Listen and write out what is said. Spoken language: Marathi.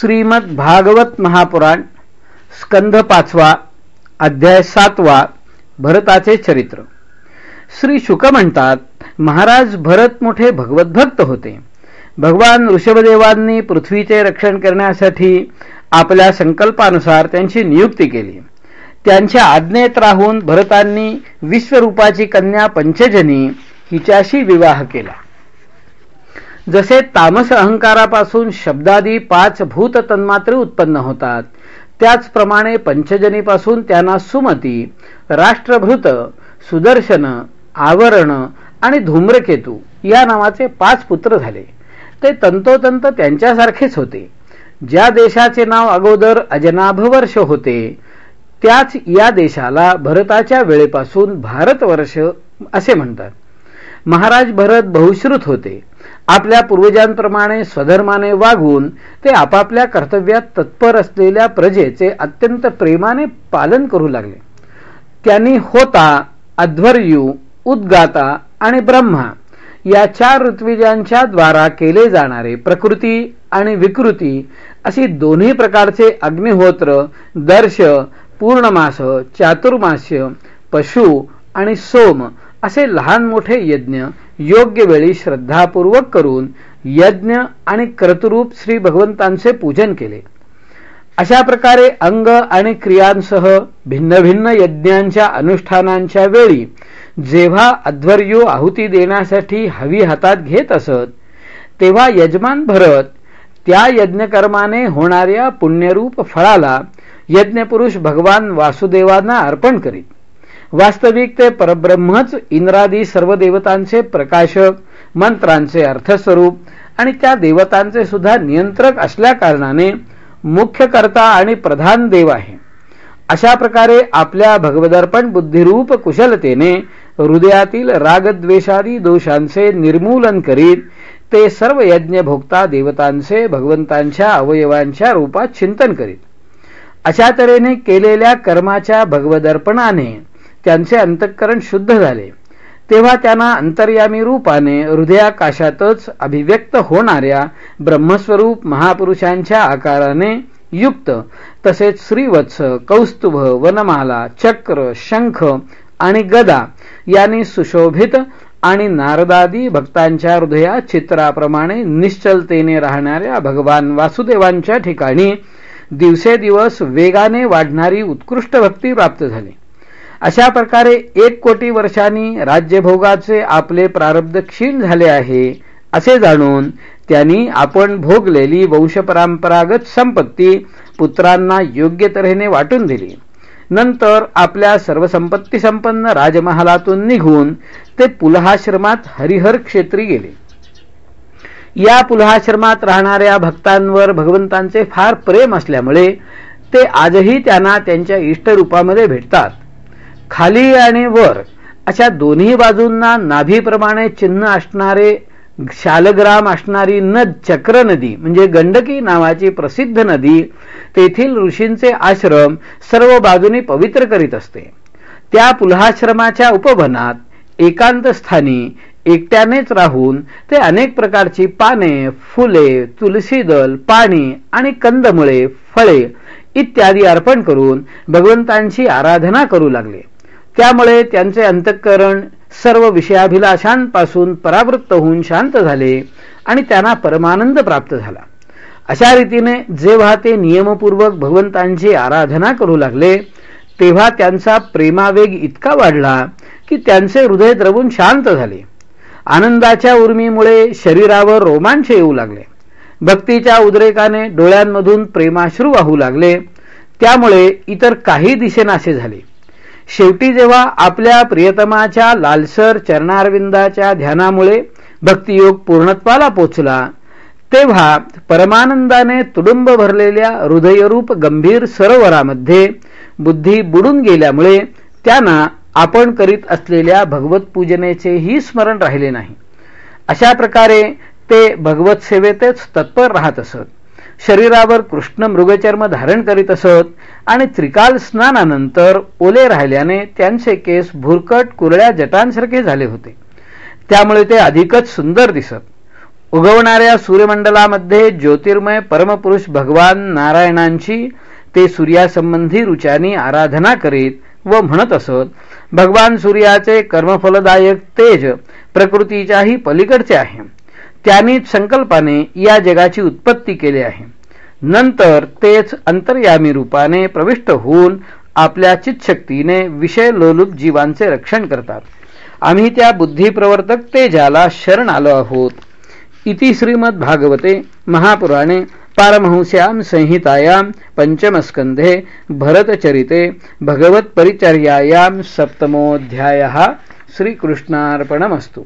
श्रीमद भागवत महापुराण स्कंध पाचवा अध्याय सातवा भरताचे चरित्र. श्री शुक म्हणतात महाराज भरत मोठे भगवत भक्त होते. भगवान ऋषभदेवांनी पृथ्वीचे रक्षण करण्यासाठी आपल्या संकल्पानुसार त्यांची नियुक्ती केली. त्यांच्या आज्ञेत राहून भरतांनी विश्वरूपाची कन्या पंचजनी हिच्याशी विवाह केला. जसे तामस अहंकारापासून शब्दादी पाच भूत तन्मात्रे उत्पन्न होतात त्याचप्रमाणे पंचजनीपासून त्यांना सुमती राष्ट्रभृत सुदर्शन आवरण आणि धूम्रकेतू या नावाचे पाच पुत्र झाले. ते तंतोतंत त्यांच्यासारखेच होते. ज्या देशाचे नाव अगोदर अजनाभवर्ष होते त्याच या देशाला भरताच्या वेळेपासून भारतवर्ष असे म्हणतात. महाराज भरत बहुश्रुत होते. आपल्या पूर्वजांप्रमाणे स्वधर्माने वागून ते आपापल्या कर्तव्यात तत्पर असलेल्या प्रजेचे अत्यंत प्रेमाने पालन करू लागले. त्यांनी होता अध्वर्यू उद्गाता आणि ब्रह्मा या चार ऋत्विजांच्या द्वारा केले जाणारे प्रकृती आणि विकृती अशी दोन्ही प्रकारचे अग्निहोत्र दर्श पूर्णमास चातुर्मास्य पशु आणि सोम असे लहान मोठे यज्ञ योग्य वेळी श्रद्धापूर्वक करून यज्ञ आणि कर्तरूप श्री भगवंतांचे पूजन केले. अशा प्रकारे अंग आणि क्रियांसह भिन्न भिन्न यज्ञांच्या अनुष्ठानांच्या वेळी जेव्हा अध्वर्यो आहुती देण्यासाठी हवी हातात घेत असत तेव्हा यजमान भरत त्या यज्ञकर्माने होणाऱ्या पुण्यरूप फळाला यज्ञपुरुष भगवान वासुदेवांना अर्पण करीत. वास्तविक ते परब्रह्मच इंद्रादी सर्व देवतांचे प्रकाशक मंत्रांचे अर्थस्वरूप आणि त्या देवतांचे सुद्धा नियंत्रक असल्या कारणाने मुख्य कर्ता आणि प्रधान देव आहे. अशा प्रकारे आपल्या भगवदर्पण बुद्धिरूप कुशलतेने हृदयातील रागद्वेषादी दोषांचे निर्मूलन करीत ते सर्व यज्ञ भोगता देवतांचे भगवंतांच्या अवयवांच्या रूपात चिंतन करीत. अशा तऱ्हेने केलेल्या कर्माच्या भगवदर्पणाने त्यांचे अंतःकरण शुद्ध झाले. तेव्हा त्यांना अंतर्यामी रूपाने हृदयाकाशातच अभिव्यक्त होणाऱ्या ब्रह्मस्वरूप महापुरुषांच्या आकाराने युक्त तसेच श्रीवत्स कौस्तुभ वनमाला चक्र शंख आणि गदा यांनी सुशोभित आणि नारदादी भक्तांच्या हृदयात चित्राप्रमाणे निश्चलतेने राहणाऱ्या भगवान वासुदेवांच्या ठिकाणी दिवसेदिवस वेगाने वाढणारी उत्कृष्ट भक्ती प्राप्त झाली. अशा प्रकारे एक कोटी वर्षांनी राज्यभोगाचे आपले प्रारब्ध क्षीण झाले आहे असे जाणून त्यांनी आपण भोगलेली वंशपरंपरागत संपत्ती पुत्रांना योग्य तऱ्हेने वाटून दिली. नंतर आपल्या सर्व संपत्ती संपन्न राजमहालातून निघून ते पुलहाश्रमात हरिहर क्षेत्री गेले. या पुलहाश्रमात राहणाऱ्या भक्तांवर भगवंतांचे फार प्रेम असल्यामुळे ते आजही त्यांना त्यांच्या इष्टरूपामध्ये भेटतात. खाली आणि वर अशा दोन्ही बाजूंना नाभीप्रमाणे चिन्ह असणारे शालग्राम असणारी नद चक्र नदी म्हणजे गंडकी नावाची प्रसिद्ध नदी तेथील ऋषींचे आश्रम सर्व बाजूनी पवित्र करीत असते. त्या पुल्हाश्रमाच्या उपवनात एकांत स्थानी एकट्यानेच राहून ते अनेक प्रकारची पाने फुले तुलसीदल पाणी आणि कंदमुळे फळे इत्यादी अर्पण करून भगवंतांची आराधना करू लागले. त्यामुळे त्यांचे अंतःकरण सर्व विषयाभिलाषांपासून परावृत्त होऊन शांत झाले आणि त्यांना परमानंद प्राप्त झाला. अशा रीतीने जेव्हा ते नियमपूर्वक भगवंतांची आराधना करू लागले तेव्हा त्यांचा प्रेमावेग इतका वाढला की त्यांचे हृदय द्रवून शांत झाले. आनंदाच्या उर्मीमुळे शरीरावर रोमांच येऊ लागले. भक्तीच्या उद्रेकाने डोळ्यांमधून प्रेमाश्रू वाहू लागले. त्यामुळे इतर काही दिशेनाशे झाले. शेवटी जेव्हा आपल्या प्रियतमाच्या लालसर चरणारविंदाच्या ध्यानामुळे भक्तियोग पूर्णत्वाला पोचला तेव्हा परमानंदाने तुडुंब भरलेल्या हृदयरूप गंभीर सरोवरामध्ये बुद्धी बुडून गेल्यामुळे त्यांना आपण करीत असलेल्या भगवत पूजनेचेही स्मरण राहिले नाही. अशा प्रकारे ते भगवत सेवेतच तत्पर राहत असत. शरीरावर कृष्ण मृगचर्म धारण करीत असत आणि त्रिकाल स्नानानंतर ओले राहिल्याने त्यांचे केस भुरकट कुरड्या जटांसारखे झाले होते. त्यामुळे ते अधिकच सुंदर दिसत. उगवणाऱ्या सूर्यमंडलामध्ये ज्योतिर्मय परमपुरुष भगवान नारायणांची ते सूर्यासंबंधी रुचानी आराधना करीत व म्हणत असत भगवान सूर्याचे कर्मफलदायक तेज प्रकृतीच्याही पलीकडचे आहे. त्यांनीच संकल्पाने या जगाची उत्पत्ती केली आहे. नंतर तेच अंतर्यामी रूपाने प्रविष्ट होऊन आपल्या चितशक्तीने विषय लोलुप जीवांचे रक्षण करतात. आम्ही त्या बुद्धिप्रवर्तक तेजाला शरण आलो आहोत. इति श्रीमद्भागवते महापुराणे पारमहंस्यां संहितायां पंचमस्कंधे भरतचरिते भगवत्परिचर्यायां सप्तमोऽध्यायः. श्रीकृष्णार्पणमस्तु.